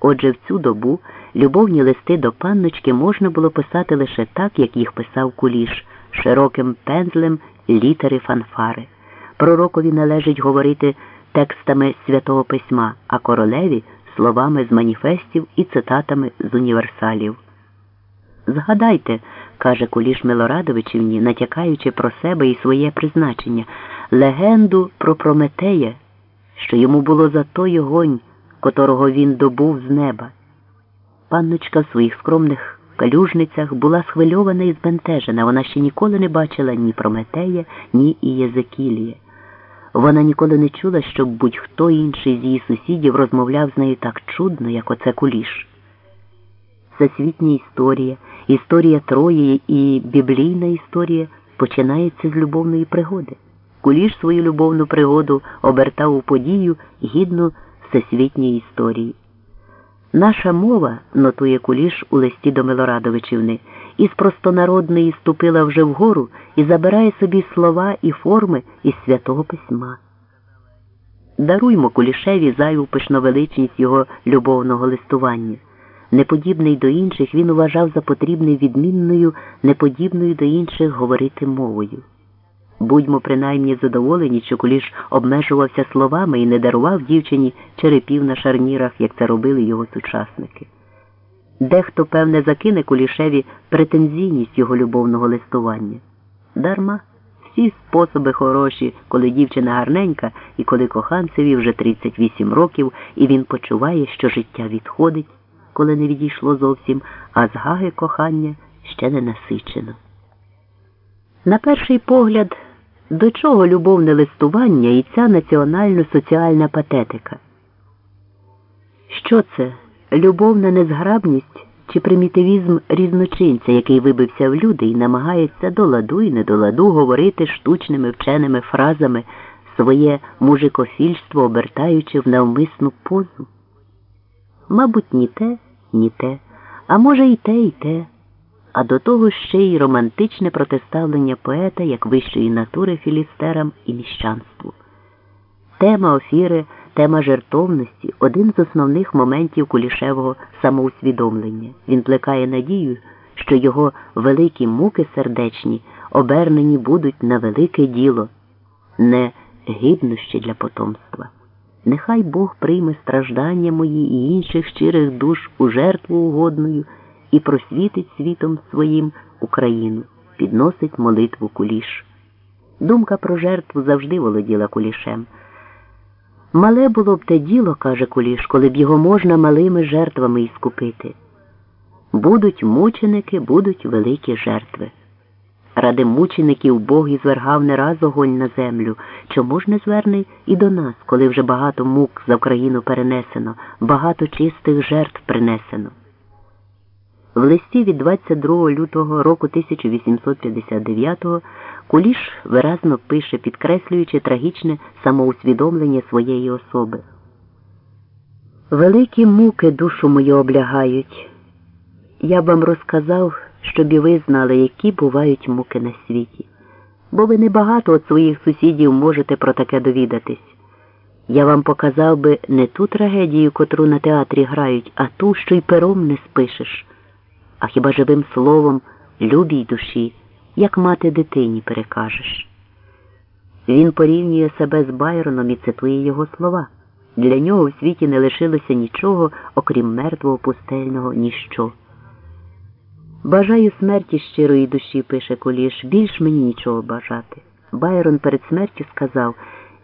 Отже, в цю добу любовні листи до панночки можна було писати лише так, як їх писав куліш, широким пензлем літери фанфари. Пророкові належить говорити текстами святого письма, а королеві словами з маніфестів і цитатами з універсалів. Згадайте, каже Куліш Милорадовичівні, натякаючи про себе і своє призначення, легенду про Прометея, що йому було за той огонь, котрого він добув з неба. Панночка в своїх скромних калюжницях була схвильована і збентежена. Вона ще ніколи не бачила ні Прометея, ні Ієзекілія. Вона ніколи не чула, щоб будь-хто інший з її сусідів розмовляв з нею так чудно, як оце куліш. Всесвітня історія, історія Троєї і біблійна історія починається з любовної пригоди. Куліш свою любовну пригоду обертав у подію гідну всесвітньої історії. Наша мова, нотує Куліш у листі до Милорадовичівни, із простонародної ступила вже вгору і забирає собі слова і форми із святого письма. Даруймо Кулішеві зайву пишновеличність його любовного листування. Неподібний до інших він вважав за потрібне відмінною, неподібною до інших говорити мовою. Будьмо принаймні задоволені, що Куліш обмежувався словами і не дарував дівчині черепів на шарнірах, як це робили його сучасники. Дехто, певне, закине Кулішеві претензійність його любовного листування. Дарма всі способи хороші, коли дівчина гарненька і коли коханцеві вже 38 років, і він почуває, що життя відходить, коли не відійшло зовсім, а згаги кохання ще не насичено. На перший погляд, до чого любовне листування і ця національно-соціальна патетика? Що це? Любовна незграбність чи примітивізм різночинця, який вибився в люди і намагається до ладу і не до ладу говорити штучними вченими фразами своє мужикофільство, обертаючи в навмисну позу? Мабуть, ні те, ні те, а може, і те, і те а до того ще й романтичне протиставлення поета як вищої натури філістерам і міщанству. Тема офіри, тема жертовності один з основних моментів кулішевого самоусвідомлення. Він плекає надію, що його великі муки сердечні обернені будуть на велике діло, не гіднощі для потомства. Нехай Бог прийме страждання мої і інших щирих душ у жертву угодною і просвітить світом своїм Україну, підносить молитву куліш. Думка про жертву завжди володіла кулішем. Мале було б те діло, каже куліш, коли б його можна малими жертвами іскупити. Будуть мученики, будуть великі жертви. Ради мучеників Бог і звергав не раз огонь на землю, чому ж не зверне і до нас, коли вже багато мук за Україну перенесено, багато чистих жертв принесено. В листі від 22 лютого року 1859-го Куліш виразно пише, підкреслюючи трагічне самоусвідомлення своєї особи. Великі муки душу мою облягають. Я вам розказав, щоб і ви знали, які бувають муки на світі, бо ви небагато від своїх сусідів можете про таке довідатись. Я вам показав би не ту трагедію, котру на театрі грають, а ту, що й пером не спишеш а хіба живим словом любій душі, як мати дитині перекажеш. Він порівнює себе з Байроном і цитує його слова. Для нього у світі не лишилося нічого, окрім мертвого пустельного ніщо. Бажаю смерті щирої душі, пише Куліш, більш мені нічого бажати. Байрон перед смертю сказав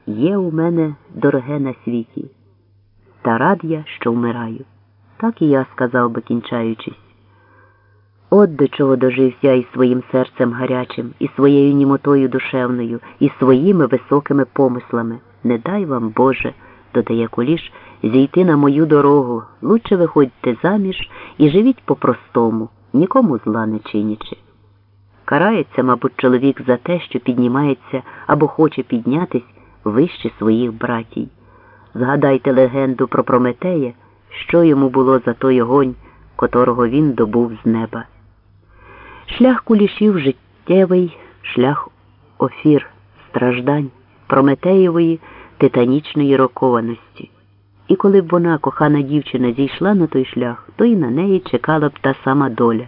Є у мене дороге на світі, та рад я, що вмираю. Так і я сказав би, кінчаючись. От до чого дожився із своїм серцем гарячим, і своєю німотою душевною, і своїми високими помислами. Не дай вам, Боже, додає куліш, зійти на мою дорогу. Лучше виходьте заміж і живіть по-простому, нікому зла не чинячи. Карається, мабуть, чоловік за те, що піднімається або хоче піднятись вище своїх братій. Згадайте легенду про Прометея, що йому було за той огонь, котрого він добув з неба. Шлях кулішів життєвий, шлях офір, страждань, прометеєвої титанічної рокованості. І коли б вона, кохана дівчина, зійшла на той шлях, то і на неї чекала б та сама доля.